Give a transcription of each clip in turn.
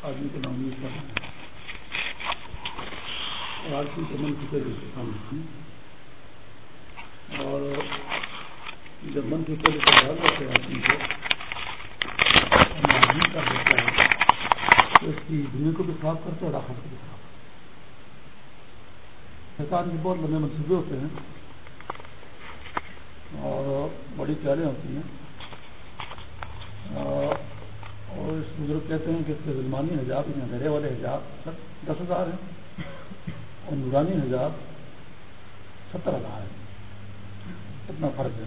آدمی کو نام اور آج کی چمن فکر اور جب من فکر سے ڈال کرتے ہیں آدمی کو آدمی کا ہوتا ہے تو اس کی دنیا کو بھی خراب کرتے اور آخر کو بھی خراب شیطان کے بہت لمبے منصوبے ہوتے ہیں اور بڑی پیارے ہوتی ہیں۔ اور اس بزرگ کہتے ہیں کہ اس کے ظلمانی حجاب یعنی اندھیرے والے حجاب دس ہزار ہیں۔ اور نورانی حجاب ستر ہزار ہیں۔ کتنا فرق ہے۔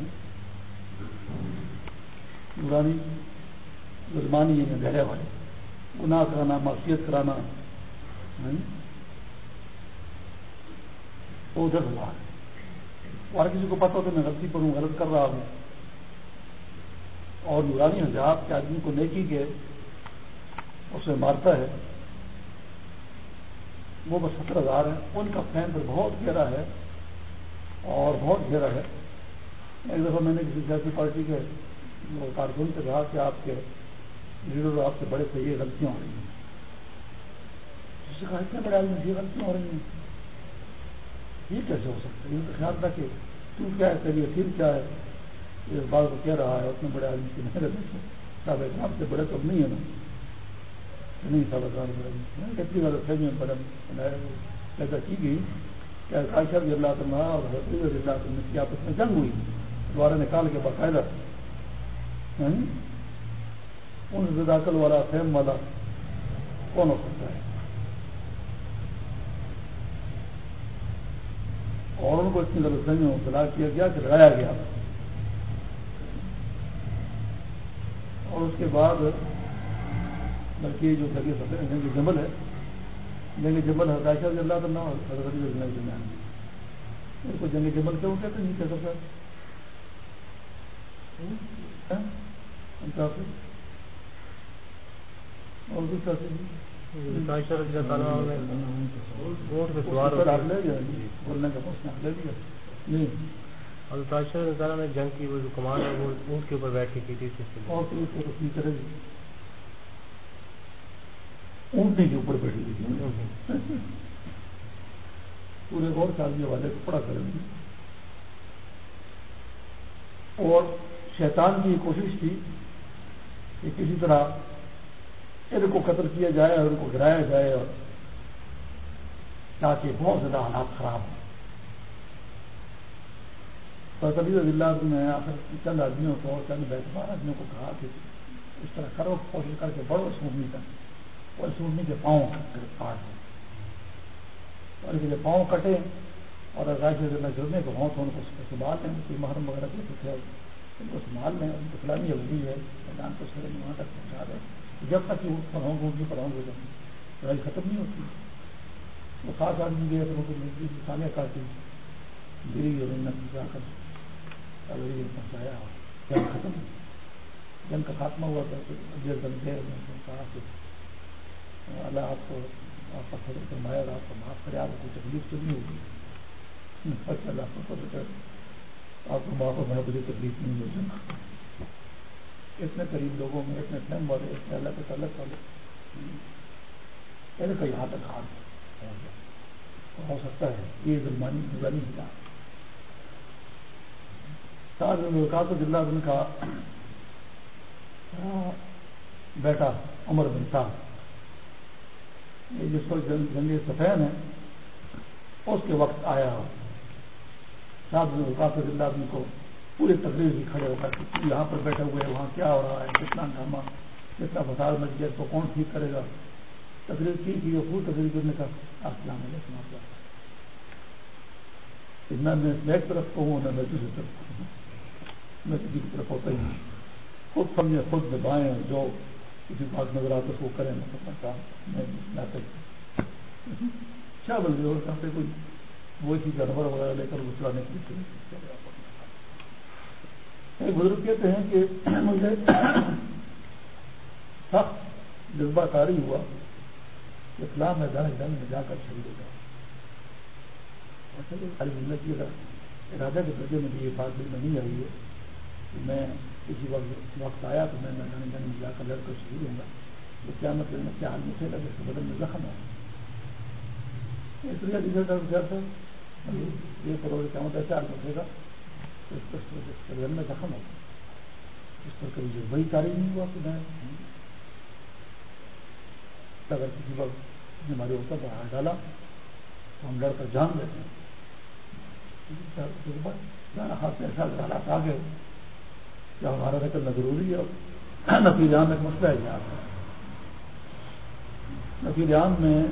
نورانی ظلمانی یعنی اندھیرے والے۔ گناہ کرانا، معصیت کرانا وہ دس ہزار اور کسی کو پتا ہو کہ میں غلطی پر ہوں، غلط کر رہا ہوں۔ اور نورانی حجاب کے آدمی کو نیکی کے اسے مارتا ہے۔ وہ بس ستر ہزار ہیں۔ ان کا فین پر بہت گہرا ہے اور بہت گہرا ہے۔ ایک دفعہ میں نے کسی سیاسی پارٹی کے کارکن سے کہا کہ آپ کے لیڈر آپ کے بڑے سے یہ غلطیاں ہو رہی ہیں۔ اس سے کہا، اتنے بڑے آدمی یہ غلطیاں ہو رہی ہیں۔ یہ کیسے ہو سکتا ہے یہ تو خیال تھا کہ تو کیا ہے، تیری اصیل کیا ہے؟ اس بات کو کہہ رہا ہے، اتنے بڑے آدمی کی نہیں محنت صاحب احترام سے بڑے تو نہیں ہے نا۔ نہیں صاحب احترام بڑے کتنی بار فہمیاں بڑے پیدا کی گئی کہ عائشہ رضی اللہ تعالیٰ اور حضرت رضی اللہ تعالیٰ کی آپس میں جنگ ہوئی۔ دوبارہ نکال کے باقاعدہ۔ ان زداکل والا فہم والا کون ہو سکتا ہے؟ اور ان کو اتنی غلط فہمی میں مبتلا کیا گیا کہ لڑایا گیا۔ اور اس کے بعد بلکہ جو جگہ سفید جنگ جمل ہے جنگ جمل حداشہ رضی اللہ تعالیٰ اور حضرت علی رضی اللہ درمیان اس کو جنگ جمل کیوں کہتے نہیں کہہ سکتا اور کچھ کہتے ہیں نے جنگ کی وہ جو کمان ہے وہ اونٹ کے اوپر بیٹھ کے کی تھی اونٹنے کے اوپر بیٹھی تھی پورے اور سال والے کو پڑا کریں گے اور شیطان کی کوشش تھی کہ کسی طرح ان کو قتل کیا جائے اور ان کو گرایا جائے اور تاکہ بہت زیادہ حالات خراب ہوں۔ رضی اللہ نے آخر چند آدمیوں کو اور چند بیتبار آدمیوں کو کہا کہ اس طرح کرو، کوشش کر کے بڑھو سونی کا۔ اور سونی کے پاؤں کاٹ دو۔ اور جب پاؤں کٹے اور راشد اللہ گرنے کو ہوں تو ان کو سنبھال لیں۔ کوئی محرم وغیرہ کے کچھ ہے، ان کو سنبھال لیں۔ ان کو فلانی ہوگی ہے، میدان کو سر وہاں تک پہنچا دیں۔ جب تک کہ وہ پڑھوں گے ان پڑھاؤں گے لڑائی ختم نہیں ہوتی۔ وہ خاص آدمی گئے، تو ان کو سالیاں کاٹی۔ گری اور ان جا کر پہنچایا جنگ ختم جنگ کا خاتمہ ہوا تھا جیل بن گئے کہا کہ اللہ آپ کو آپ کا فضل فرمایا اور آپ کو معاف کرے، آپ کو تکلیف تو نہیں ہوگی۔ اچھا اللہ کو آپ کو معاف ہونا مجھے تکلیف نہیں ہو جنگ اتنے قریب لوگوں میں، اتنے فہم والے، اتنے اللہ کے تعلق والے۔ پہلے کا یہاں تک ہاتھ پہنچ گیا ہو سکتا ہے، یہ ظلمانی ظلمانی ہٹا اللہ بن کا بیٹا عمر بن صاحب جس وقت جنگی سفید ہے اس کے وقت آیا صاحب نے وقاص اللہ بن کو پوری تقریر بھی کھڑے ہوتا کہ یہاں پر بیٹھے ہوئے وہاں کیا ہو رہا ہے، کتنا ڈرامہ کتنا فساد مچ گیا تو کون ٹھیک کرے گا؟ تقریر کی تھی وہ پوری تقریر کرنے کا السلام علیکم میں ایک طرف کو ہوں نہ میں دوسری طرف کو ہوں میں کسی کی طرف ہوتا ہی نہیں۔ خود سمجھے خود دبائیں جو کسی بات نظر آتے کو کریں، میں اپنا کام میں کیا بول رہے کرتے کوئی وہ چیز جانور وغیرہ لے کر وہ چلانے کی ایک بزرگ کہتے ہیں کہ مجھے سخت جذبہ کاری ہوا کہ اسلام میں جانے جنگ میں جا کر شہید ہو جائے ایسا کہ ساری زندگی ارادہ کے درجے میں یہ بات دل میں نہیں آئی ہے کہ میں کسی وقت وقت آیا تو میں میدان جنگ میں جا کر لڑ کر شہید ہوں گا۔ تو کیا مطلب میں کیا حال مجھے لگے؟ اس کے بدن میں زخم ہو اس لیے رزلٹ یہ کروڑ کیا مطلب چار مچے گا اس پر بدن میں زخم ہوگا اس پر کبھی جو وہی تعریف نہیں ہوا کہ میں اگر کسی وقت ہماری اوپر پر ہاتھ ڈالا تو ہم لڑ کر جان دیتے ہیں۔ ہاتھ میں ایسا حالات آ گئے کہ ہمارا نکلنا ضروری ہے نفیر عام ایک مسئلہ ہے۔ یہاں نفیر عام میں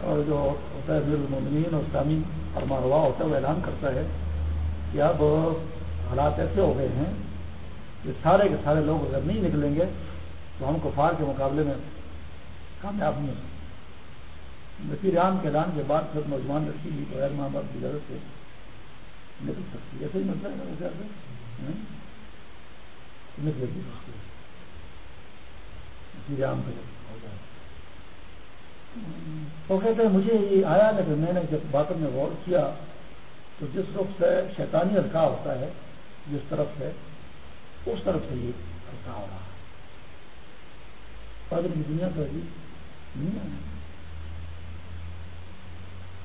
اور جو ہوتا ہے میر المومنین اور اسلامی اور ماروا ہوتا ہے وہ اعلان کرتا ہے کہ اب حالات ایسے ہو گئے ہیں کہ سارے کے سارے لوگ اگر نہیں نکلیں گے تو ہم کفار کے مقابلے میں کامیاب نہیں ہو سکتے عام کے اعلان کے بعد پھر نوجوان لڑکی بھی بغیر ماں باپ کی اجازت سے نکل سکتی ایسے ہی مطلب ہے نکلے گی۔ تو کہتے ہیں مجھے یہ آیا لیکن میں نے جب باتوں میں غور کیا تو جس رخ سے شیطانی ہلکا ہوتا ہے، جس طرف سے اس طرف سے یہ ہلکا ہو رہا پادری کی دنیا تو ابھی نہیں ہے۔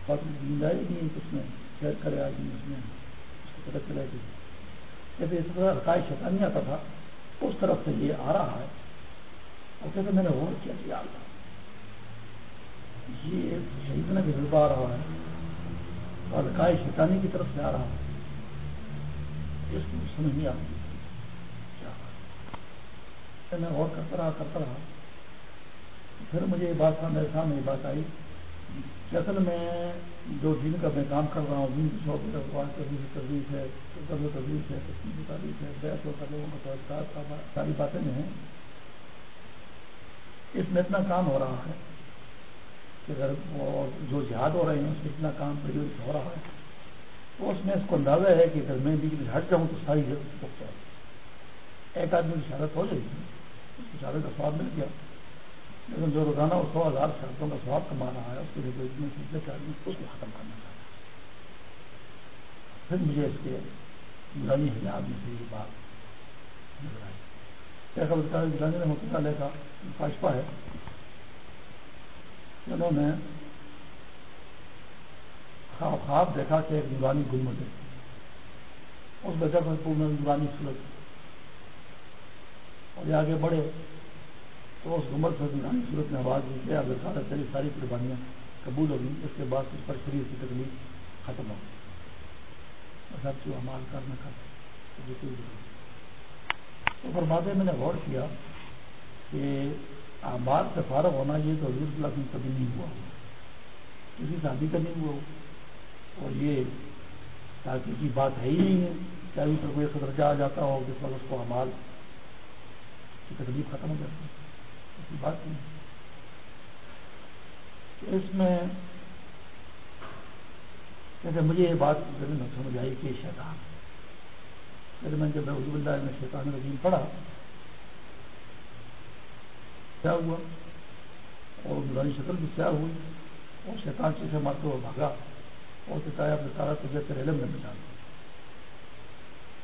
پادری کی زندگی نہیں ہے کس میں خیر کرے آدمی اس میں اس کو پتہ چلا کہ جب اس طرح عقائد شیطانی آتا تھا، اس طرف سے یہ آ رہا ہے۔ اور کہتے میں نے غور کیا کہ اللہ، یہ شہید نے بھی ڈلبا آ رہا ہے۔ اور عقائد شیطانی کی طرف سے آ رہا ہے اس کو سمجھ نہیں آتی۔ کیا میں غور کرتا رہا کرتا رہا۔ پھر مجھے یہ بات میرے سامنے یہ بات آئی کہ اصل میں جو دن کا میں کام کر رہا ہوں دن کی شوق تجویز تجویز ہے قدر تجویز ہے تسلی تعریف ہے بیس و لوگوں کا ساری باتیں میں ہیں۔ اس میں اتنا کام ہو رہا ہے۔ کہ اگر جو جہاد ہو رہے ہیں، اس میں اتنا کام پریوڈ ہو رہا ہے، تو اس میں اس کو اندازہ ہے کہ اگر میں بیچ میں ہٹ جاؤں تو ساری جگہ ایک آدمی کی شہادت ہو جائے گی اس کی شہادت کا سواب مل گیا۔ لیکن جو روزانہ وہ سو ہزار شرطوں کا سواب کما رہا ہے، اس کے لیے اتنے سلسلے کے آدمی اس کو ختم کرنا چاہتا ہے۔ پھر مجھے اس کے گرانی حجاب میں سے یہ بات نظر آئی۔ کیا خبر گرانی نے مطالعہ کا کاشپا ہے۔ انہوں نے خواب خواب دیکھا کہ ایک نورانی گنمت ہے۔ اس بچہ کو پورن نورانی سلط اور یہ آگے بڑھے تو اس عمر سے نورانی صورت میں آواز دی کہ اب سارا تیری ساری قربانیاں قبول ہوگی اس کے بعد اس پر شریر کی تکلیف ختم ہو سب کو امال کرنا کر تو فرماتے میں نے غور کیا کہ آماد سے فارغ ہونا یہ تو حضور صلی اللہ علیہ کبھی نہیں ہوا۔ کسی شادی کا نہیں ہوا۔ اور یہ تاکہ کی بات ہے ہی نہیں۔ ہے چاہیے پر کوئی خدرجہ آ جاتا ہو جس وقت اس کو امال کی تکلیف ختم ہو جاتی ہے؟ ایسی بات نہیں۔ اس میں کیونکہ مجھے یہ بات میں سمجھ آئی کہ شیطان پھر میں جب حضب اللہ میں شیطان رضیم پڑھا کیا ہوا اور نورانی شکل بھی کیا ہوئی اور شیطان چیزیں مارتے ہوئے بھاگا اور چاہے اپنے سارا طبیعت سے علم میں بچا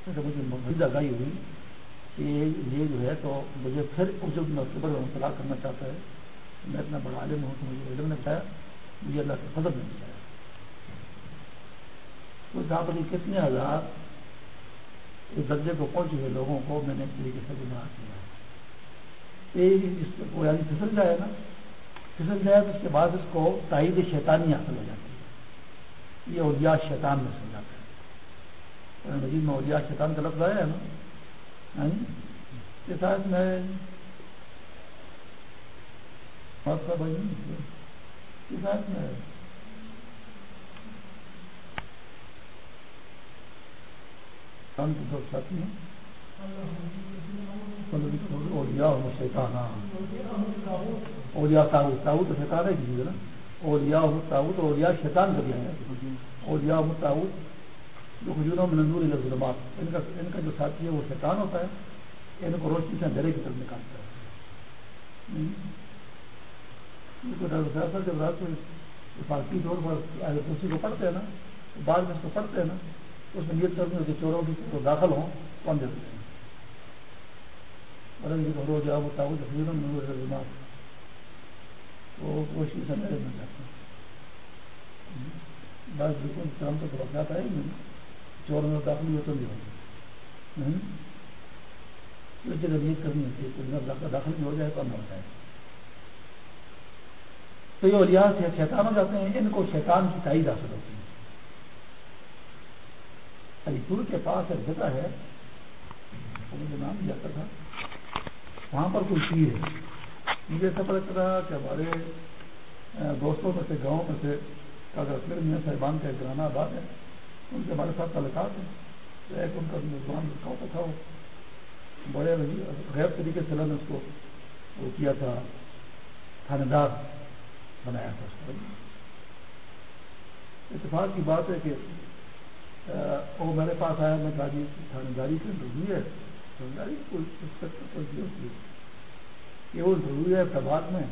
مجھے مزید آگاہی ہوئی کہ یہ جو ہے تو مجھے پھر اس میں مطالعہ کرنا چاہتا ہے، میں اتنا بڑا عالم ہوں تو مجھے علم نے بتایا مجھے اللہ کے فضل نے بتایا تو جہاں پر کتنے ہزار اس درجے کو پہنچے ہوئے لوگوں کو میں نے اس طریقے سے گمراہ کیا۔ ہے یعنی پھسل جائے نا، پھسل جائے تو اس کے بعد اس کو تائید شیطانی حاصل ہو جاتی ہے۔ یہ اولیاء شیطان میں سمجھ جاتا ہے مجید میں اولیاء شیطان کا لفظ آیا ہے نا؟ ہاں جی؟ اس میں بھائی اس میں۔ کام کی ساتھی ہیں اولیاء ہو شیطان اولیاء تاؤت تاؤت شیطان ہے کسی نا اولیاء ہو تاؤت اولیاء شیطان کا دیا ہے اولیاء ہو تاؤت جو حجوروں میں نندور ظلمات ان کا ان کا جو ساتھی ہے وہ شیطان ہوتا ہے ان کو روشنی سے اندھیرے کی طرف نکالتا ہے ڈاکٹر صاحب جب رات کو فارسی طور پر اسی کو پڑھتے ہیں نا بعد میں اس کو پڑھتے ہیں نا اس میں نیت کرنی ہوتی چوروں کی تو داخل ہوں کون دیتے ہیں ہو جاؤ بتاؤ دماغ وہ کوشش سے میرے میں جاتے ہیں بس بالکل کام تو بڑھاتا ہے نہیں۔ چور میں داخل ہوتا نہیں ہوتا اس جگہ نیت کرنی ہوتی ہے کوئی داخل بھی ہو جائے تو نہ ہو جائے تو یہ اولیاء سے شیطان ہو جاتے ہیں ان کو شیطان کی تائید حاصل ہوتی ہے۔ علی پور کے پاس ایک جگہ ہے مجھے نام دیا تھا۔ وہاں پر کوئی پیر ہے۔ مجھے ایسا پتا چلا کہ ہمارے دوستوں میں سے، گاؤں میں سے اگر میاں صاحبان کا ایک گرانا آباد ہے، ان کے ہمارے ساتھ تعلقات ہیں۔ ایک ان کا نوجوان لڑکا ہوتا تھا، وہ بڑے غیر طریقے سے نے اس کو وہ کیا تھا تھانے دار بنایا تھا۔ اس اتفاق کی بات ہے کہ وہ میرے پاس آیا، میں کہا جی تھانے داری کی انٹرویو ہے۔ تھانے داری کوئی یہ وہ انٹرویو ہے احتباد میں،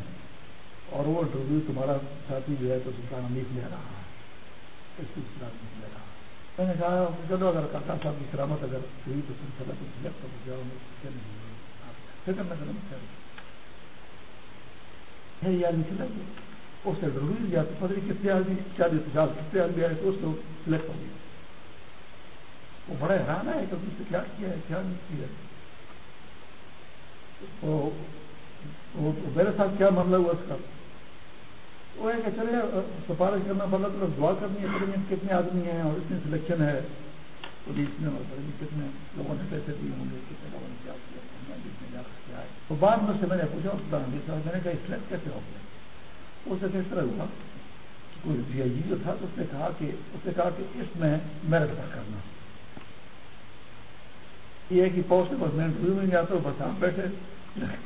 اور وہ انٹرویو تمہارا ساتھی جو ہے تو سلطان امید لے رہا ہے۔ اس سلطان کی لے رہا۔ ہے میں نے کہا، چلو اگر کاکا صاحب کی کرامت اگر ہوئی تو سلسلہ تو سلیکٹ ہو گیا جاؤ فکر نہ کرنا چاہیے یہ آدمی چلا گیا۔ اس سے ضروری لیا تو پتہ نہیں کتنے آدمی، چالیس پچاس کتنے آدمی آئے تو اس کو سلیکٹ ہو گیا وہ بڑا حیران ہے کہ اس نے کیا کیا ہے، کیا نہیں کیا تو میرے ساتھ کیا معاملہ ہوا اس کا؟ وہ ہے کہ چلے، سفارش کرنا پڑا، تو دعا کرنی ہے پڑیں کتنے آدمی ہیں اور اتنی سلیکشن ہے۔ پولیس میں اور کتنے لوگوں نے پیسے دیے ہوں گے، کتنے لوگوں نے کیا کیا تو بعد میں سے میں نے پوچھا میں نے کہا سلیکٹ کیسے ہو گیا؟ اس سے کس طرح ہوا۔ کوئی ڈی آئی جی جو تھا، اس نے کہا کہ، اس نے کہا کہ اس میں میرٹ پر کرنا۔ یہ ہے کہ پوسٹ بس میں انٹرویو میں گیا تو بس آپ بیٹھے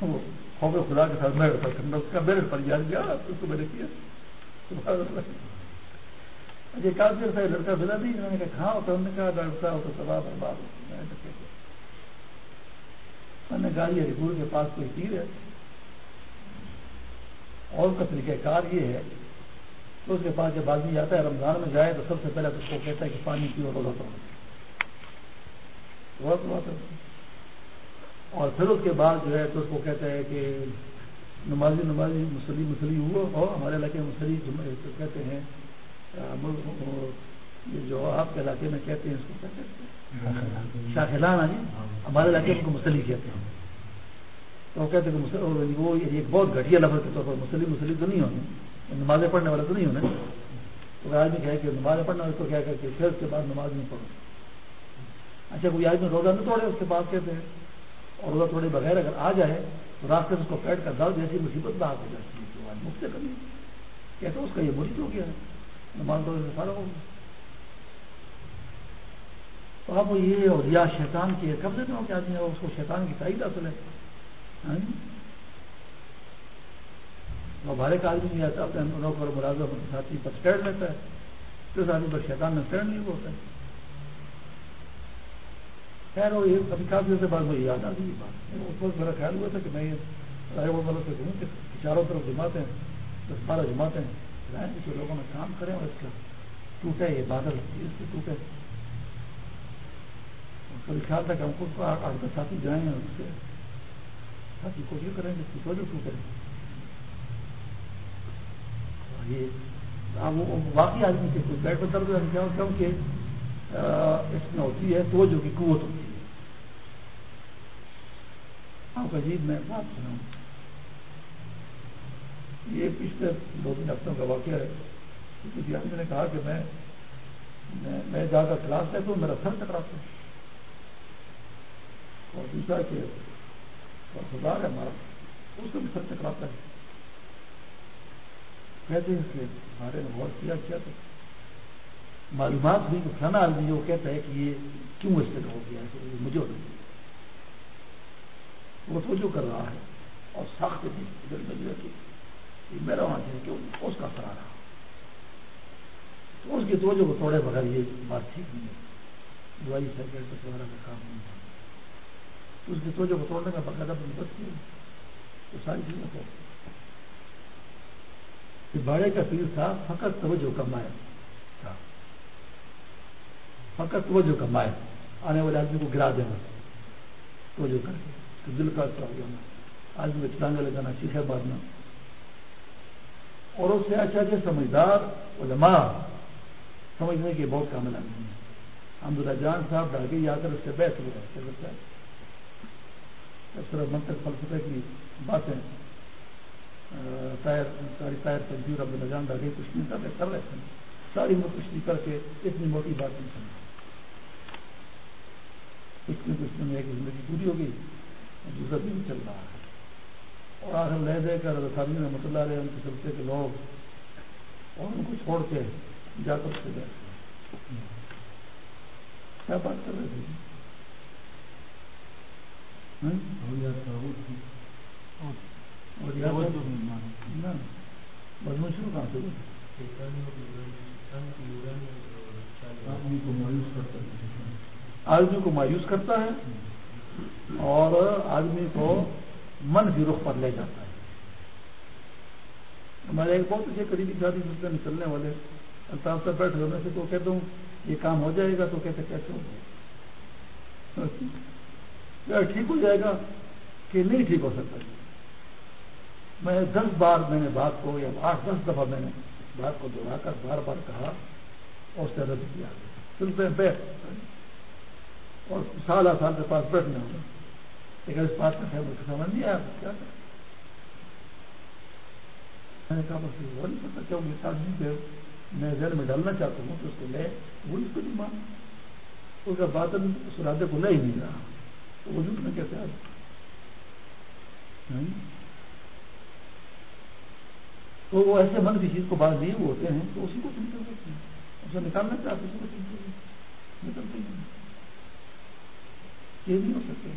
وہ خوف خدا کے ساتھ میرٹ پر کرنا اس کا میرٹ پر یاد گیا اس کو میں نے کیا یہ کافی عرصہ لڑکا ملا نہیں میں نے کہا کہاں ہوتا انہوں نے کہا ڈاکٹر صاحب تو تباہ برباد میں نے کہا یہ رپور کے پاس کوئی تیر ہے اور اس کا طریقہ کار یہ ہے کہ اس کے پاس جب آدمی آتا ہے رمضان میں جائے تو سب سے پہلے اس کو کہتا ہے کہ پانی پیو روزہ پڑھو بہت بہت اچھا۔ اور پھر اس کے بعد جو ہے تو اس کو کہتا ہے کہ نمازی نمازی مسلی مسلی ہوا اور ہمارے علاقے میں مسلی کہتے ہیں یہ جو آپ کے علاقے میں کہتے ہیں، اس کو کہتے شاخلان ہاں جی۔ ہمارے علاقے میں مسلی کہتے ہیں۔ تو وہ کہتے ہیں وہ ایک بہت گھٹیا لفظ کے طور پر مسلی مسلی تو نہیں ہونے نمازیں پڑھنے والے تو نہیں ہونے تو آدمی کہے کہ نمازیں پڑھنے والے کو کیا کہ پھر اس کے بعد نماز نہیں پڑھو۔ اچھا کوئی آدمی روزہ نہیں توڑے، اس کے بعد کہتے ہیں، اور روزہ توڑے بغیر اگر آ جائے، تو راستے میں اس کو پیٹ کا درد جیسی مصیبت نہ آ جاتی ہے مفت کرنی کہتے اس کا یہ مرید ہو گیا۔ ہے نماز دو سے سارا ہو گیا۔ تو اب یہ اور یا شیطان کی قبضے میں ہو کے آدمی اس کو شیطان کی تائید حاصل ہے۔ ہمارے کا آدمی نہیں آتا اپنے نوکر ملازم ساتھی پر اسٹینڈ لیتا ہے۔ تو اس آدمی پر شیطان میں اسٹینڈ نہیں ہوتا ہے خیر وہ یہ ابھی کافی سے بعد مجھے یاد آ گئی بات۔ اس وقت میرا خیال ہوا تھا کہ میں یہ رائے والوں سے کہوں کہ چاروں طرف جماعتیں دس بارہ جماعتیں رائے کہ لوگوں نے کام کریں اور اس کا ٹوٹے، یہ بادل اس سے ٹوٹے۔ کبھی خیال تھا کہ ہم خود کو آٹھ دس ساتھی جائیں اور اس سے ساتھی کوشش کریں گے، اس کی توجہ ٹوٹے۔ یہ ہاں، واقعی آدمی کے کوئی پیٹ پر درد کیا کیونکہ اس میں ہوتی ہے توجہ کی قوت۔ ہوتی ہے ہاں، آپ عجیب میں بات سناؤں یہ پچھلے دو تین ہفتوں کا واقعہ ہے۔ کسی آدمی نے کہا کہ میں میں جا کر کلاس لیتا ہوں، میرا سر ٹکراتا ہوں اور دوسرا کہ خدار ہے ہمارا، اس کو بھی سر ٹکراتا ہے کہتے ہیں کہ ہمارے نے غور کیا کیا تو معلومات ہوئی کہ فلانا آدمی وہ کہتا ہے کہ یہ کیوں اس طرح ہو گیا ہے، مجھے وہ توجہ کر رہا ہے اور سخت دل میں یہ میرا وہاں ہے کہ اس کا اثر آ رہا۔ تو اس کی توجہ کو توڑے بغیر یہ بات ٹھیک نہیں ہے۔ دوائی سرکٹ سائیکل وغیرہ کا کام نہیں ہے۔ اس کی توجہ کو توڑنے کا باقاعدہ بندوبست کیا تو ساری چیزوں کو باڑے کا پیر تھا فقط توجہ کمائے تھا۔ فقط توجہ کمائے آنے والے آدمی کو گرا دینا۔ تو جو کر کے۔ دل کا اچھا ہو جانا آج بھی ٹانگے لگانا چیخے مارنا اور اس سے اچھا اچھے سمجھدار علماء سمجھنے کے بہت کامل آدمی ہیں۔ حمداللہ جان صاحب ڈاگے یا کر اس سے بیٹھ ہوا کیا کرتا ہے۔ اس طرح منتق فلسفے کی باتیں ساری ٹائر تنظیم عبداللہ جان ڈاگے کچھ نہیں کر رہے کر رہے تھے ساری میں کچھ نہیں کر کے اتنی موٹی بات نہیں سمجھ کچھ میں کچھ میں ایک زندگی پوری ہو گئی۔ دوسرا دن چل رہا ہے۔ اور آخر لے دے کر رسانی رحمۃ اللہ علیہ ان کے سلسلے کے لوگ اور ان کو چھوڑ کے جا کر سے بیٹھ کیا بات کر رہے تھے؟ ہاں؟ مضمون شروع کہاں سے آدمی کو مایوس کرتا ہے۔ اور آدمی کو من بھی رخ پر لے جاتا ہے۔ ہمارے ایک بہت اچھے قریبی شادی سلسلے میں چلنے والے الطاف سے بیٹھ ہونے سے تو کہتا ہوں، یہ کام ہو جائے گا تو کہتے کیسے ہو جائے ٹھیک ہو جائے گا کہ نہیں ٹھیک ہو سکتا۔ میں دس بار میں نے بات کو، یا آٹھ دس دفعہ میں نے بات کو دوہرا کر بار بار کہا اور اس سے رد کیا۔ سلسلے میں بیٹھ اور سال سال کے پاس بیٹھنا ہوگا لیکن اس بات کا سمجھ نہیں آیا کیا میں نے کہا بس وہ نہیں پتا کیوں اس آدمی پہ میں ذہن میں ڈالنا چاہتا ہوں تو اس کو لے۔ وہ اس کو نہیں مان اس کا بات اس رادے کو لے ہی نہیں رہا۔ تو وجود میں کیسے آ ہاں جی۔ تو وہ ایسے من کی چیز کو بعد نہیں وہ ہوتے ہیں تو اسی کو چنتا کرتے ہیں اسے نکالنا چاہتے ہیں اسی کو چنتے نکلتے ہیں یہ نہیں ہو سکتے۔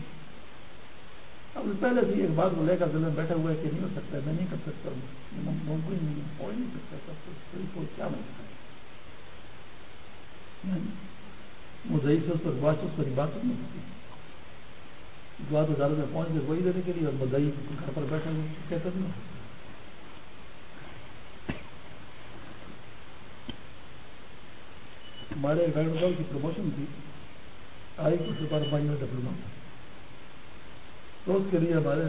اب پہلے سے ایک بات کو لے کر دل میں بیٹھا ہوا ہے کہ نہیں ہو سکتا، میں نہیں کر سکتا ہوں ممکن نہیں ہو نہیں سکتا سب کچھ کوئی کیا نہیں سکتا مدعی سے اس پر بات اس پر بات نہیں ہوتی۔ دعا تو زیادہ میں پہنچ گئے وہی دینے کے لیے، اور مدعی گھر پر بیٹھا ہوا کہتا نہیں۔ ہمارے ڈاکٹر کی پروموشن تھی۔ آئی کچھ بار مائنر ڈپلوما تو اس کے لیے ہمارے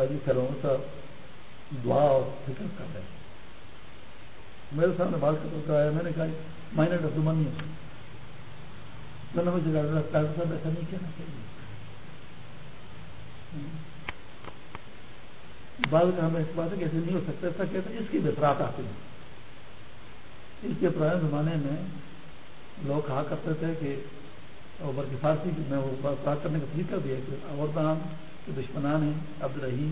آجی خیروں صاحب دعا اور فکر کر رہے ہیں۔ میرے سامنے بات کر آیا، میں نے کہا مائنر ڈپلوما نہیں ہے میں نے مجھے ڈاکٹر صاحب ایسا نہیں کہنا چاہیے۔ بعض کا ہمیں اس بات ہے کہ ایسے نہیں ہو سکتا، ایسا کہتے ہیں، اس کی بہترات آتی ہیں اس کے پرانے زمانے میں لوگ کہا کرتے تھے کہ اور بلکہ فارسی میں وہ بات کرنے کا طریقہ بھی ہے کہ عورتان کے دشمنان ہیں عبد الرحیم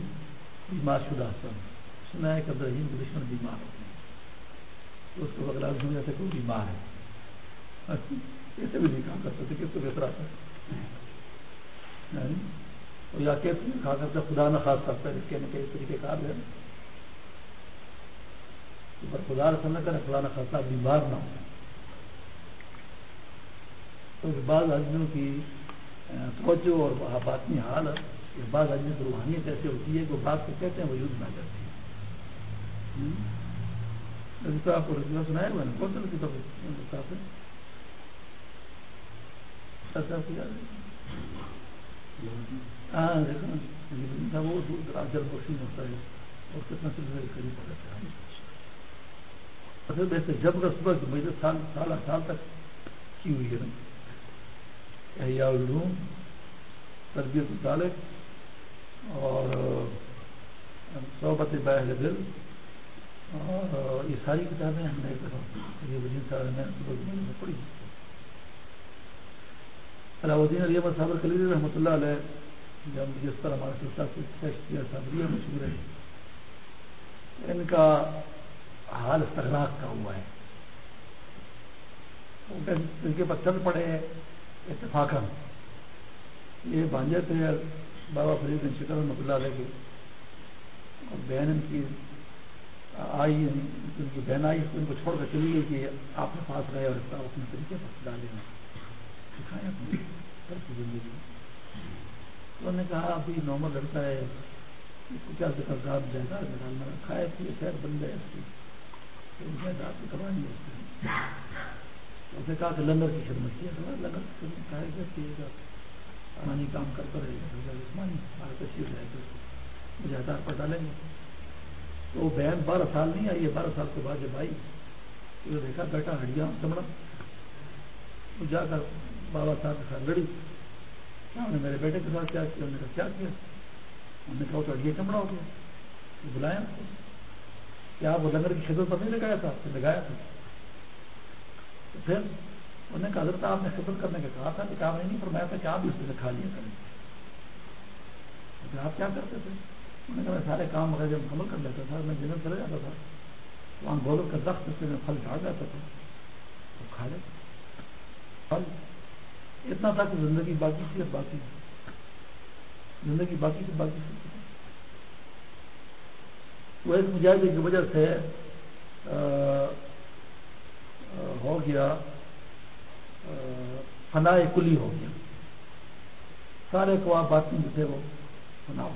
بیمار شدہ سنا ہے کہ عبد الرحیم کے دشمن بیمار ہوتے ہیں۔ تو اس کو اگلا سمجھ جاتا کوئی بیمار ہے۔ ایسے بھی نہیں کہا کرتے تھے کس کو بہتر آتا یعنی یا کہتے ہیں کہا کرتے خدا نہ خاص کرتا ہے کہنے کے کئی طریقے کار ہے۔ خدا رسم نہ کرے، خدا نہ خاصا بیمار نہ ہو۔ تو بعض آدمیوں کی توجہ اور باطنی حالت حال بعض آدمی کی روحانیت ایسی ہوتی ہے کہ بات کو کہتے ہیں وجود وہ یوز نہ کرتے ہیں۔ آپ کو رسیدہ سنایا میں نے، کون سا رسیدہ صاحب؟ ہے؟ ہاں دیکھو یعنی وہ جل بخشی ہوتا ہے، اور کتنا سلسلے کے قریب پڑتا ہے۔ اصل ویسے جب کا صبح مجھے سال سال سال تک کی ہوئی ہے احیاء العلوم تربیت مطالق اور صحبت باہر دل، اور یہ ساری کتابیں ہم نے ایک صاحب نے پڑھی علاؤ الدین علی احمد صابر خلیل رحمۃ اللہ علیہ، جب جس پر ہمارا سلسلہ پیش کیا صابریہ مشہور ہے۔ ان کا حال استغراق کا ہوا ہے۔ ان کے پر چل پڑے ہیں۔ اتفاق یہ بانجے تھے بابا فرید بن شکر رحمۃ اللہ علیہ کے اور بہن ان کی آئی ان کی بہن آئی، ان کو چھوڑ کر چلی گئی کہ آپ کے پاس رہے اور اپنے طریقے پر ڈالے ہیں سکھایا اپنی زندگی۔ تو انہوں نے کہا، ابھی نارمل لڑکا ہے اس کو کیا ذکر صاحب جائیداد میں ڈالنا کھائے پیے شہر بن گئے اس کی جائیداد میں کروانی ہے اس اس نے کہا کہ لنگر کی خدمت کیا لنگر کی خدمت گا کام کرتا رہے گا آسمانی تشریف ہے تو مجھے ہزار پر ڈالیں گے۔ تو وہ بہن بارہ سال نہیں آئی ہے، بارہ سال کے بعد جب آئی، تو دیکھا بیٹا ہڈیا چمڑا۔ تو جا کر بابا صاحب کے ساتھ لڑی۔ انہوں نے میرے بیٹے کے ساتھ کیا کیا؟ انہوں نے کہا، کیا کیا؟ انہوں نے کہا تو ہڈیا چمڑا ہو گیا۔ بلایا۔ کیا آپ وہ لنگر کی خدمت پر نہیں لگایا تھا؟ لگایا تھا۔ تو پھر انہوں نے کہا، حضرت آپ نے خدمت کرنے کا کہا تھا کہ کام نہیں، فرمایا تھا کہ آپ بھی اس سے کھا لیا کریں۔ آپ کیا کرتے تھے؟ انہوں نے کہا، میں سارے کام وغیرہ مکمل کر لیتا تھا، میں جنگل چلے جاتا تھا۔ وہاں گولر کا درخت سے میں پھل جھاڑ جاتا تھا۔ تو کھا لے۔ پھل۔ اتنا تھا کہ زندگی باقی تھی، اب باقی زندگی باقی تھی باقی تھی۔ وہ ایک مجاہدے کی وجہ سے ہو گیا فنا کلی ہو گیا۔ سارے کو آپ باتیں جو تھے وہ فنا ہو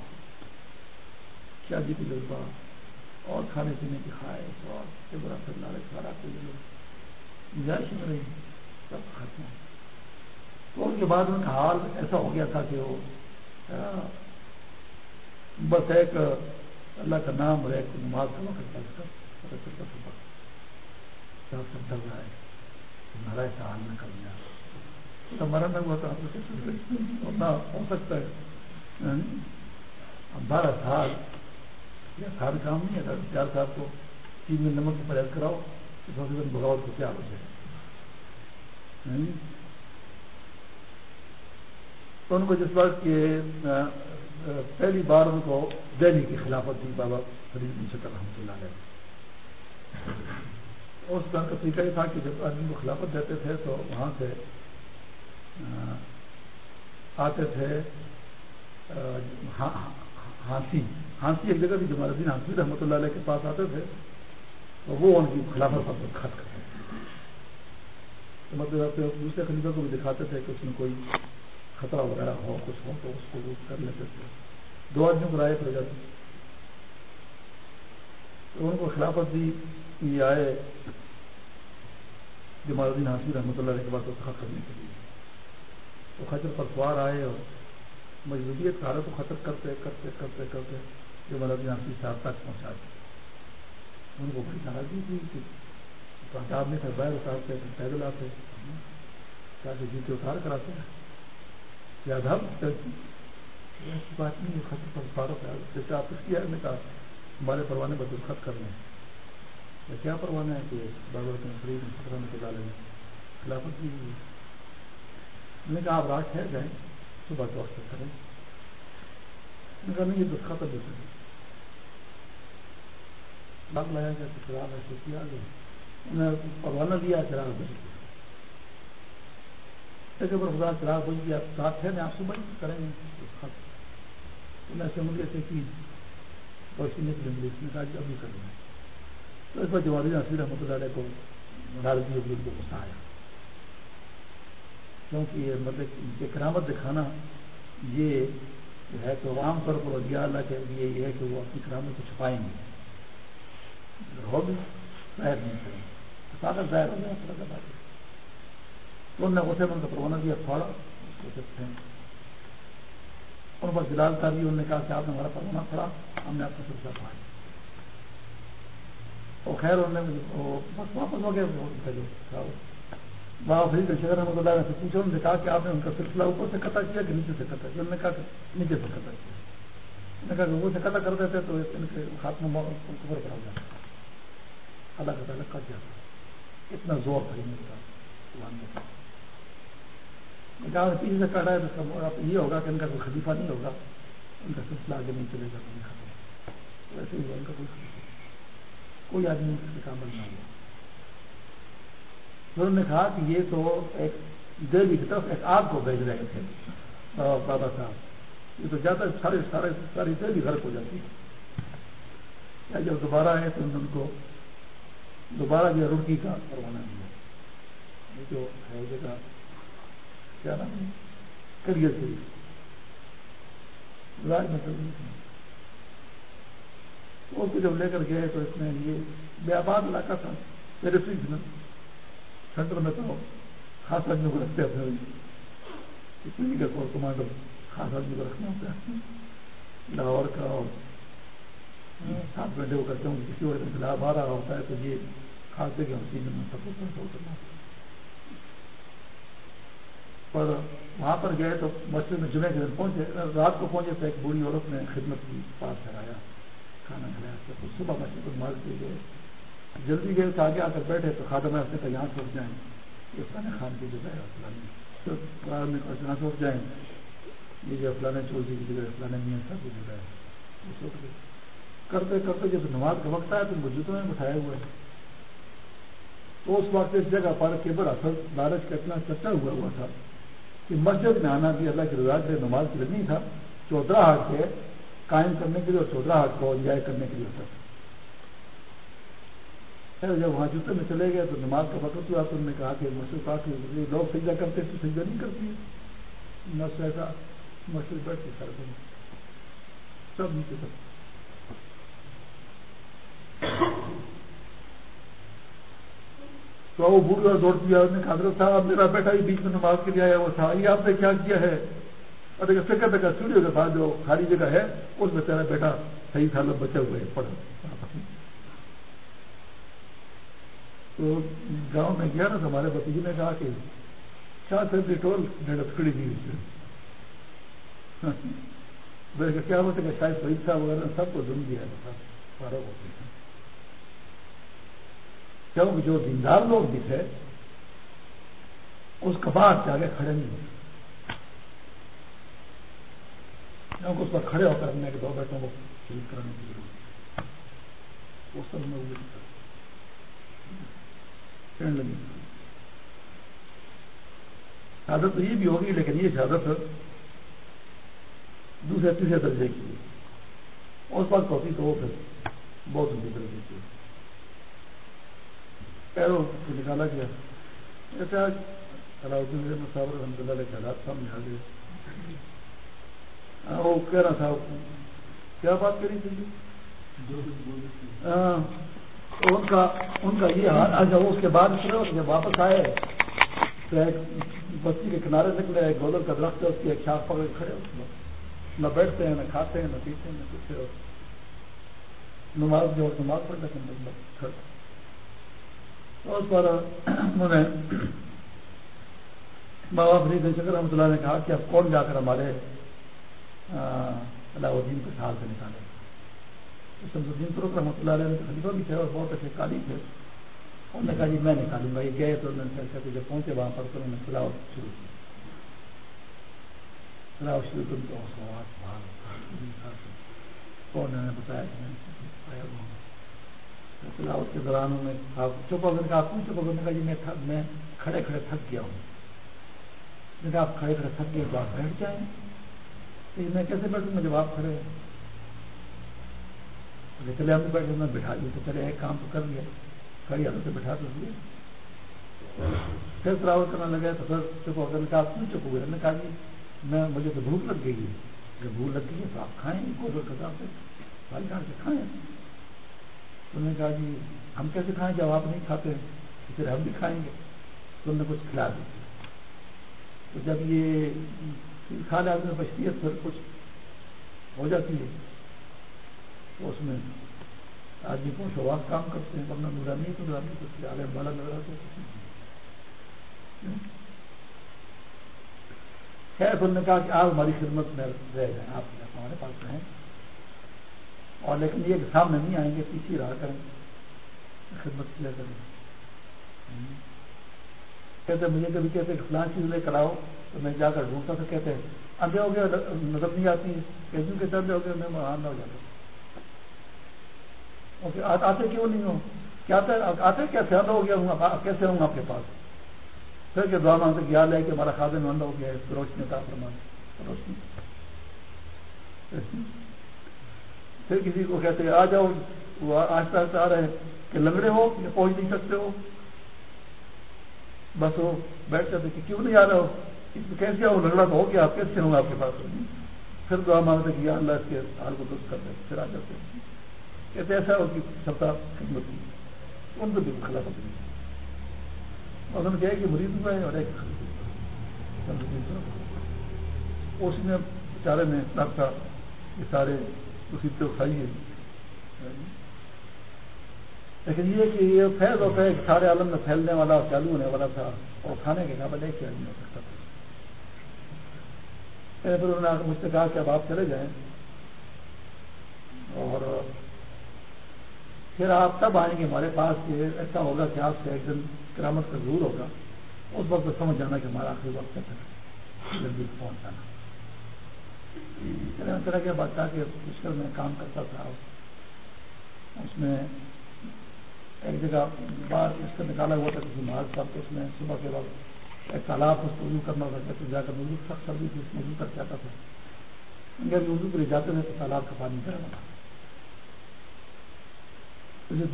شادی جی کی جذبہ اور کھانے پینے کی خواہش، اور برا پھر لالچ سارا کوئی گزارش میں رہی سب ختم تو اس کے بعد ان کا حال ایسا ہو گیا تھا کہ وہ بس ایک اللہ کا نام اور ایک نماز کا وقت پڑھ کر سب سب ڈر رہا ہے۔ ہمارا ایسا حال نہ کر لیا ہمارا نہ ہوا تو اتنا ہو سکتا ہے۔ یعنی بارہ سال یہ آسان کام نہیں ہے چار صاحب کو تین میں نمک پرہیز کراؤ تو سب سے بغاوت کو کیا ہو جائے۔ یعنی تو ان کو جس وقت کے پہلی بار ان کو دہلی کی خلافت دی، بابا فرید بن شکر رحمۃ اللہ علیہ۔ اس کا طریقہ یہ تھا کہ جب آدمی کو خلافت دیتے تھے تو وہاں سے آتے تھے ہاں، ہانسی ہانسی ایک جگہ تھی جمال الدین ہانسی رحمۃ اللہ علیہ کے پاس آتے تھے تو وہ ان کی خلافت پر خط کرتے تھے۔ تو مطلب دوسرے خلیفہ کو بھی دکھاتے تھے کہ اس میں کوئی خطرہ وغیرہ ہو، کچھ ہو تو اس کو کر لیتے تھے۔ دو آدمیوں کو رائے پڑ جاتی۔ تو ان کو خلافت دی یہ آئے جمال الدین حاصل رحمۃ اللہ علیہ کے بعد خط کرنے کے لیے۔ تو خطر پر سوار آئے اور مجبوریت سارے کو خطر کرتے کرتے کرتے کرتے جمال الدین حاصل صاحب تک پہنچا دی۔ ان کو بڑی ناراضی تھی کہ پنجاب میں پھر باہر اتارتے پھر پیدل آتے تاکہ جوتے اتار کر آتے ہیں۔ ایسی بات نہیں ہے خط پر فارغ ہے جیسے آپ اس کیا نے کہا ہمارے پروانے پر دستخط کر لیں۔ یا کیا پروانا ہے کہ بابر کے فرید خطرہ میں ڈالیں گے خلافت کی ہوئی میں نے کہا، آپ رات ٹھہر جائیں، صبح کے وقت کریں میں کہا، نہیں، یہ دستخط دے سکیں بات لایا گیا تو شراب ایسے کیا گیا؟ انہیں پروانہ دیا شراب بچ گیا پر خدا چراغ بج گیا ساتھ ہے آپ صبح کریں گے انہیں ایسے مجھے ایسے کی روشنی نکلیں گے اس نے کہا ابھی کر لیں تو اس پر جواری نصیر رحمۃ اللہ علیہ کو ناراضگی ہوگی ان کو غصہ آیا۔ کیونکہ یہ مطلب یہ کرامت دکھانا یہ جو ہے تو عام طور پر دیا اللہ کے لیے یہ ہے کہ وہ اپنی کرامت کو چھپائیں گے۔ ہو بھی ظاہر نہیں کریں گے طاقت ظاہر ہو جائے تو انہوں نے اسے من کا پروانہ دیا، پھاڑا کو سکتے ہیں۔ ان پر جلال تھا بھی انہوں نے کہا کہ آپ نے ہمارا پروانہ پڑا ہم نے آپ کا سلسلہ پڑھایا اور خیر، انہوں نے بس واپس ہو گیا بابا فرید شہر احمد اللہ نے پوچھا، انہوں نے کہا کہ آپ نے ان کا سلسلہ اوپر سے قطع کیا کہ نیچے سے قطع کیا؟ انہوں نے کہا کہ نیچے سے قطع کیا۔ انہوں نے کہا کہ اوپر سے قطع کر دیتے تو ان کے ہاتھ میں کبر پڑا جاتا۔ اللہ کا تعالیٰ کٹ جاتا۔ اتنا زور تھا ان کا پیچھے سے کاٹا ہے مطلب تو یہ ہوگا کہ ان کا کوئی خلیفہ نہیں ہوگا۔ ان کا سلسلہ آگے نہیں چلے گا، کوئی ختم ویسے ہی ان کا کوئی خلیفہ کوئی آدمی کام نہ ہوا۔ انہوں نے کہا کہ یہ تو ایک دہلی کی طرف ایک آگ کو بھیج رہے تھے بابا صاحب۔ یہ تو زیادہ سارے سارے ساری دہلی غرق ہو جاتی ہے۔ جب دوبارہ آئے تو ان کو دوبارہ جو رڑکی کا پروانہ دیا۔ جو ہے جگہ کیا نام کریئر سے۔ راج میں اس کو جب لے کر گئے تو اس میں یہ بے آباد علاقہ تھا میرے سیکھ سینٹر میں تو خاص آدمی کو رکھتے اپنے کا کور کمانڈر خاص آدمی کو رکھنا ہوتا ہے۔ لاہور کا اور سات گھنٹے کو کرتے ہوں کسی اور خلاف آ رہا ہوتا ہے تو یہ خاص ہے کہ ہم تین دن سب کو کنٹرول کرنا ہوتا ہے۔ پر وہاں پر گئے تو مسجد میں جمعے کے دن پہنچے، رات کو پہنچے تو ایک بوڑھی عورت نے خدمت کی، پاس کرایا کھانا کھلایا تو صبح مسجد کو مار کے گئے جلدی گئے تو آگے آ کر بیٹھے تو خادم ہے کہ یہاں سوچ جائیں۔ یہ فلانے خان کی جگہ ہے، فلانے۔ یہاں سوچ جائیں۔ یہ جو فلانے چودھری کی جگہ فلانے میاں صاحب کی جگہ ہے۔ وہ سوچ گئے۔ کرتے کرتے جب نماز کا وقت آیا تو بجوتوں میں بٹھائے ہوئے۔ تو اس وقت اس جگہ پر کیبر اثر لالچ کا اتنا چرچا ہوا ہوا تھا۔ کہ مسجد میں آنا بھی اللہ کی رضا کے نماز کے لیے نہیں تھا چودرہ ہاٹ کے قائم کرنے کے لیے اور چودرہ ہاٹ کو انجوائے کرنے کے لیے تھا۔ جب وہاں جوتے میں چلے گئے تو نماز کا وقت ہوا، تو انہوں نے کہا کہ مسجد پاک لوگ سجدہ کرتے تو سجدہ نہیں کرتی مسجد ایسا مسجد بیٹھ کے کر دیں سب نیچے سب تو وہ بوڑھی اور دوڑتی ہے نے حضرت صاحب، میرا بیٹا ہی بیچ میں نماز کے لیے آیا ہوا تھا۔ یہ آپ نے کیا کیا ہے؟ اور ایک فکر تک اسٹوڈیو کے پاس جو خالی جگہ ہے، اس میں تیرا بیٹا صحیح سال بچے ہوئے، پڑھا۔ تو گاؤں میں گیا نا تو ہمارے بتیجے نے کہا کہ کیا سر ٹول ڈنڈس کھڑی دی کیا ہوتا ہے؟ کہ شاید فرید صاحب وغیرہ سب کو دم دیا تھا، فارغ ہوتے ہیں کیونکہ جو دیندار لوگ بھی تھے اس کباڑ سے آگے کھڑے نہیں ہوتے کیونکہ اس پر کھڑے ہو کر کے دو بیٹوں کو شریک کرانے کی ضرورت ہے۔ اس پر میں لگی شہادت تو یہ بھی ہوگی، لیکن یہ شہادت دوسرے، تیسرے درجے کی اس وقت ہوتی تو وہ پھر بہت اونچے درجے کی پیروں کو نکالا گیا ایسا علاؤدین صاحب، رحمۃ اللہ کے حالات سامنے آ گئے وہ کہہ رہا تھا، کیا بات کری تھی جی؟ ہاں، ان کا ان کا یہ حال جب اس کے بعد جب واپس آئے، تو ایک بستی کے کنارے نکلے، ایک گولر کا درخت ہے، اس کی ایک شاخ پکڑ کھڑے نہ بیٹھتے ہیں، نہ کھاتے ہیں، نہ پیتے ہیں، نہ کچھ نماز جو نماز پڑھ لیکن کھڑے اس پر انہوں نے بابا فرید شکر رحمۃ اللہ نے کہا کہ اب کون جا کر ہمارے اللہ الدین کو سال سے نکالے شمس الدین فروخ رحمۃ اللہ علیہ خلیفہ بھی تھے اور بہت اچھے قاری تھے۔ انہوں نے کہا جی میں نکالوں گا یہ گئے تو انہوں نے کہ جب پہنچے وہاں پر تو انہوں نے سلاوت شروع کی۔ سلاوت شروع کی تو انہوں نے بتایا کہ میں آیا ہوں تلاوت کے دوران میں چپ ہو کر آپ کیوں چپ ہو کر کہا جی میں میں کھڑے کھڑے تھک گیا ہوں۔ میں کہا، آپ کھڑے کھڑے تھک گئے تو آپ بیٹھ جائیں۔ تو میں کیسے بیٹھوں؟ میں جب آپ کھڑے ہیں۔ چلے، ہم بیٹھے میں بٹھا دی تو چلے، ایک کام تو کر لیا۔ کھڑی حالت سے بٹھا تو دیا۔ پھر تلاوت کرنے لگے، تو پھر چپ ہو کر کہا، آپ کیوں چپ ہو گئے؟ میں نے کہا جی میں، مجھے تو بھوک لگ گئی ہے۔ جب بھوک لگ گئی ہے تو آپ کھائیں گوبر کا سے بھائی جان سے کھائیں؟ تو نے کہا جی ہم کیسے کھائیں جب آپ نہیں کھاتے ہیں؟ پھر ہم بھی کھائیں گے۔ تو نے کچھ کھلا دی تو جب یہ کھانے آدمی بچتی ہے پھر کچھ ہو جاتی ہے۔ تو اس میں آدمی کو شواس کام کرتے ہیں، ورنہ نورانی تو نورانی کچھ آگے بالا نظر آتا خیر انہوں نے کہا کہ آپ ہماری خدمت میں رہ جائیں۔ آپ ہمارے پاس رہیں۔ اور لیکن یہ سامنے نہیں آئیں گے، پیچھے رہا کریں خدمت کیا کریں کہتے مجھے کبھی کہتے فلاں چیز لے کر آؤ، تو میں جا کر ڈھونڈتا تھا، کہتے ہیں، اندھے ہو گیا نظر نہیں آتی کیسے کہتے اندھے ہو گیا میں وہاں نہ ہو جاتا۔ اوکے آتے کیوں نہیں ہو؟ کیا آتے کیسے؟ اندھا ہو گیا ہوں کیسے ہوں آپ کے پاس؟ پھر کہ دعا مانگتے کہ یاد ہے کہ ہمارا خادم اندھا ہو گیا ہے روشنی کا فرمان روشنی۔ پھر کسی کو کہتے ہیں آ جاؤ، وہ آہستہ آہستہ آ رہے ہیں کہ لنگڑے ہو یا پہنچ نہیں سکتے ہو۔ بس وہ بیٹھ جاتے کہ کیوں نہیں آ رہے ہو؟ کیسے آؤ لنگڑا تو ہو گیا، آپ کیسے ہوں آپ کے پاس؟ پھر دعا مانگتے کہ یا اللہ اس کے حال کو درست کر دیں پھر آ جاتے ہیں۔ کہتے ایسا ہو کہ سبتا خدمت کی ان کو بھی خلاف نہیں اور ہم کہے کہ مریض ہوئے اور ایک اس نے بیچارے نے تھا یہ سارے مصیبتیں اٹھائی ہیں لیکن یہ کہ یہ فیض ہوتا ہے سارے عالم میں پھیلنے والا اور چالو ہونے والا تھا اور کھانے کے قابل ایک نہیں ہو سکتا تھا۔ پھر انہوں نے مجھ سے کہا کہ اب آپ چلے جائیں۔ اور پھر آپ تب آئیں گے ہمارے پاس کہ ایسا ہوگا کہ آپ سے ایک دن کرامت کا ضرور ہوگا۔ اس وقت سمجھ جانا کہ ہمارا آخری وقت ہے۔ جلدی پہنچ جانا۔ طرح طرح کے بات تھا کہ میں کام کرتا تھا۔ اس میں ایک جگہ باہر اس سے نکالا ہوا تھا کسی مال صاحب کو، اس میں صبح کے وقت ایک تالاب اس کو وضو کرنا ہوتا تھا جا کر وضو، سخت سردی تھی، اس میں وضو کر کے آتا تھا۔ جب وضو کے لیے جاتے تھے تو تالاب کا پانی گرم ہوتا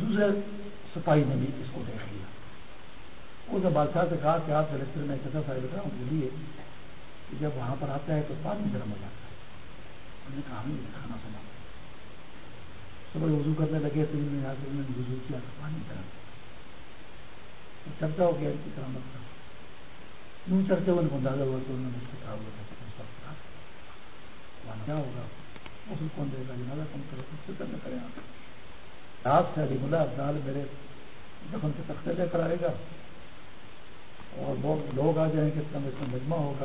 دوسرے صفائی نے بھی اس کو دیکھ لیا۔ اس نے بادشاہ سے کہا کہ آپ الیکٹر میں ایک ایسا صاحب رکھا ہوں کے لیے کہ جب وہاں پر آتا ہے تو پانی گرم ہو جاتا ہے۔ نے کہا ہمیں کھانا سنا صبح وضو کرنے لگے تو انہوں نے آ انہوں نے وضو کیا، تو پانی گرم چرچا ہو گیا ان کی کرامت کا یوں چرچے ہونے کو اندازہ ہوا تو انہوں نے مجھ سے کہا ہوا تھا۔ کیا ہوگا؟ اس کون دے گا؟ جنازہ کم کرے اس سے کرنے کریں آپ۔ رات سے علی ملا افضال میرے دفن کے تختے لے کر آئے گا۔ اور لوگ آ جائیں گے، اس میں مجمع ہوگا۔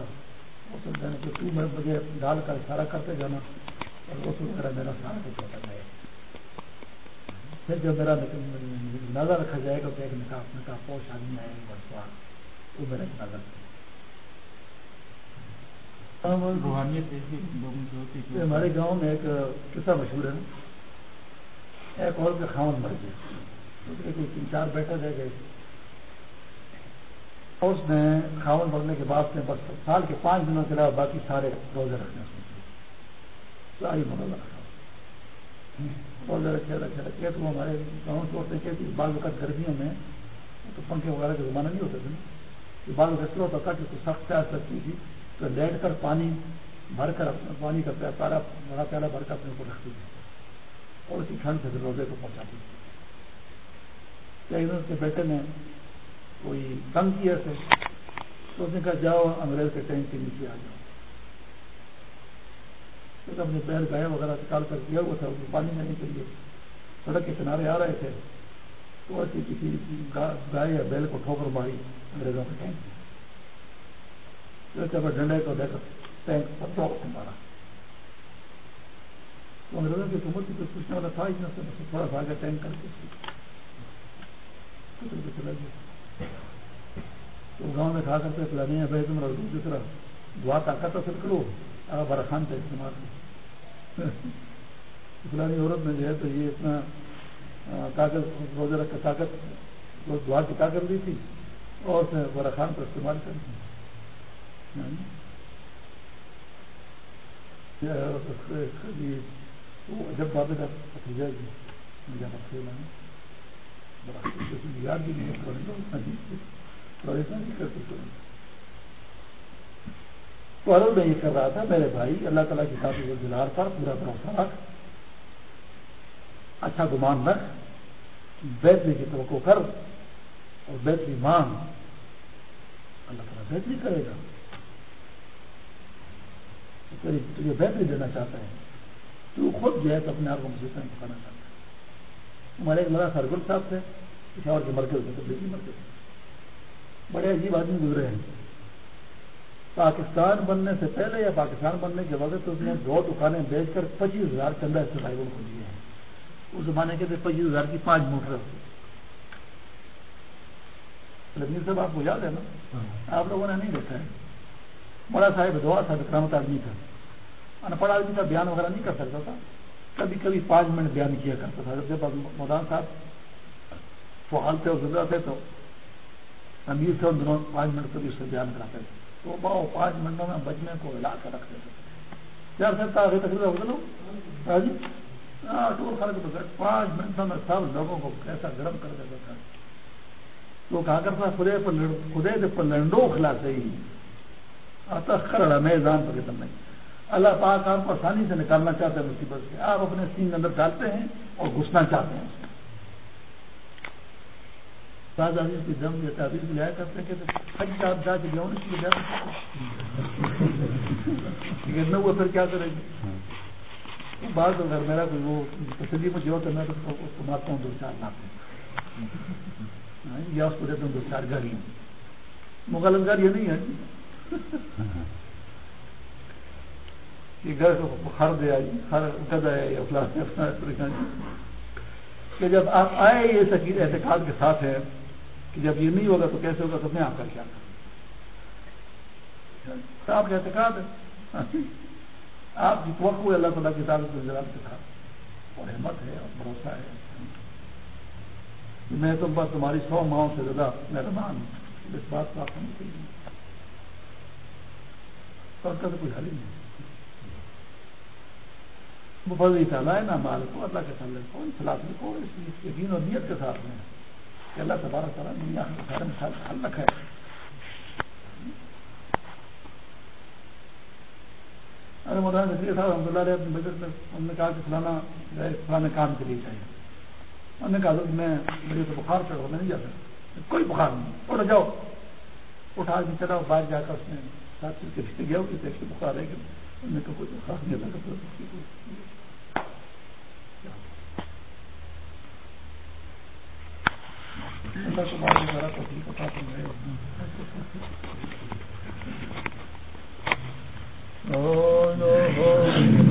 مجھے ڈال کر اشارہ کرتے جانا اور وہ وغیرہ میرا سارا کچھ ہوتا جائے۔ پھر جب میرا جنازہ رکھا جائے گا تو ایک نکاح نکاح پوش آدمی آئے گا بس وہ میرا جنازہ ہمارے گاؤں میں ایک قصہ مشہور ہے۔ نا ایک اور کے خاون مر گیا۔ کوئی تین چار بیٹھے رہ گئے۔ اس نے خاون مرنے کے بعد سے بس سال کے پانچ دنوں کے علاوہ باقی سارے روزے رکھنے ساری روزہ رکھا روزے رکھے رکھے رکھے تو ہمارے گاؤں سے ہوتے کہ بعض اوقات گرمیوں میں تو پنکھے وغیرہ کا زمانہ نہیں ہوتا تھا کہ بعض اوقات ہوتا تھا کہ سخت پیاس لگتی تھی تو لیٹ کر پانی بھر کر پانی کا پیارا بڑا پیالہ بھر کر اپنے اوپر رکھتی تھی اور اسی ٹھنڈ سے روزے کو پہنچاتی تھی اس کے بیٹے نے کوئی تنگ کیا تھے تو اس نے کہا، جاؤ، انگریز کے ٹینک کے نیچے آ جاؤ۔ تو اپنے پیر گائے وغیرہ نکال کر کیا ہوا تھا اس کو پانی لینے کے لیے سڑک کے کنارے آ رہے تھے۔ تو ایسی کسی گائے یا بیل کو ٹھوکر ماری، انگریزوں کے ٹینک۔ ڈنڈے کو دے کر ٹینک پر مارا۔ تو انگریزوں کی حکومت کی کچھ پوچھنے والا تھا اتنا سے تھوڑا سا آگے ٹینک کر کے۔ چلا گیا۔ تو گاؤں میں کھا کرتے پلانی ہے بھائی تم تمہارا دوسری طرح دعا طاقت حاصل کرو آپ بڑا خان کا استعمال کرو فلانی عورت میں جو ہے تو یہ اتنا طاقت، روزہ رکھ طاقت دعا کی طاقت دی تھی اور اس نے بڑا کا استعمال کر دیا یعنی، جب بابے کا بھتیجا جی میں یہ کر رہا تھا میرے بھائی اللہ تعالیٰ کی ساتھ دلار پر پورا بھروسہ رکھ اچھا گمان رکھ بہتری کی توقع کر اور بہتری مانگ اللہ تعالیٰ بہتری کرے گا تجھے بہتری دینا چاہتا ہے۔ تو خود جو ہے تو اپنے آپ کو مصیبت پکانا چاہتا ہے۔ ہمارے ایک لڑا سرگل صاحب تھے پشاور کے مرکز میں تبدیلی مرکز بڑے عجیب آدمی گزرے ہیں۔ پاکستان بننے سے پہلے یا پاکستان بننے کے وقت اس نے دو دکانیں بیچ کر پچیس ہزار چندہ ڈرائیور کو دیے ہیں۔ اس زمانے کے پچیس ہزار کی پانچ موٹر رجنی صاحب آپ کو یاد ہے نا؟ ہاں۔ آپ لوگوں نے نہیں دیکھا ہے۔ بڑا صاحب دعا تھا وکرامت آدمی تھا۔ ان پڑھ آدمی کا بیان وغیرہ نہیں کر سکتا تھا۔ کبھی کبھی پانچ منٹ بیان کیا کرتا تھا۔ جب مودان صاحب فعال تھے اور زندہ تھے تو امیر سے دونوں پانچ منٹ کبھی اس سے بیان کراتے تھے۔ تو باؤ پانچ منٹوں میں بچنے کو ہلا کر رکھتے تھے۔ کیا سکتا آگے تقریباً بدلو۔ ہاں ٹور خانے کو پانچ منٹوں میں سب لوگوں کو کیسا گرم کر دیتا تھا تو کہا کرتا خدے پر خدے پر لنڈو کھلا صحیح آتا خرڑا میدان پر ختم نہیں اللہ پاک آپ کو آسانی سے نکالنا چاہتے ہیں مصیبت سے۔ آپ اپنے سین کے اندر ڈالتے ہیں اور گھسنا چاہتے ہیں۔ کی دم یا تعبیر لیا کرتے ہیں کہ حج آپ جا کے جاؤں اس لیکن نہ ہوا پھر کیا کریں گے؟ بعض اگر میرا کوئی وہ تسلی مجھے ہو تو میں تو اس کو مارتا ہوں، دو چار لاکھ ہاں، یا اس کو دیتا ہوں دو چار گاڑیاں۔ مغل گاڑی نہیں ہے کہ گھر کو بخار دے آئی، ہر گدا ہے یا فلاں کہ جب آپ آئے یہ سکیر احتقاد کے ساتھ ہے کہ جب یہ نہیں ہوگا تو کیسے ہوگا، تو میں آپ کا کیا کروں آپ کا اعتقاد ہے۔ آپ کی توقع ہے اللہ تعالیٰ کی تعداد کے ساتھ۔ اور ہمت ہے، اور بھروسہ ہے۔ میں تم پر تمہاری سو ماؤں سے زیادہ مہربان ہوں۔ اس بات کو آپ سمجھ چاہیے اور کا تو کوئی حل ہی نہیں۔ مفضی تعالیٰ ہے نہ مال کو اللہ کے تعلق کو فلاسفی کو اس یقین اور نیت کے ساتھ میں کہ اللہ تبارک تعالیٰ دنیا کے سارے مثال حل رکھا ہے ارے مولانا نصیر صاحب، رحمۃ اللہ علیہ، اپنی بجٹ میں انہوں نے کہا کہ فلانا فلانا کام کے لیے چاہیے انہوں نے کہا کہ میں مجھے تو بخار چڑھا میں نہیں جا سکتا۔ کوئی بخار نہیں۔ اٹھ جاؤ۔ اٹھا کے چلا، باہر جا کر اس نے ساتھ کے پیچھے گیا کہ بخار ہے کہ Oh, no, no.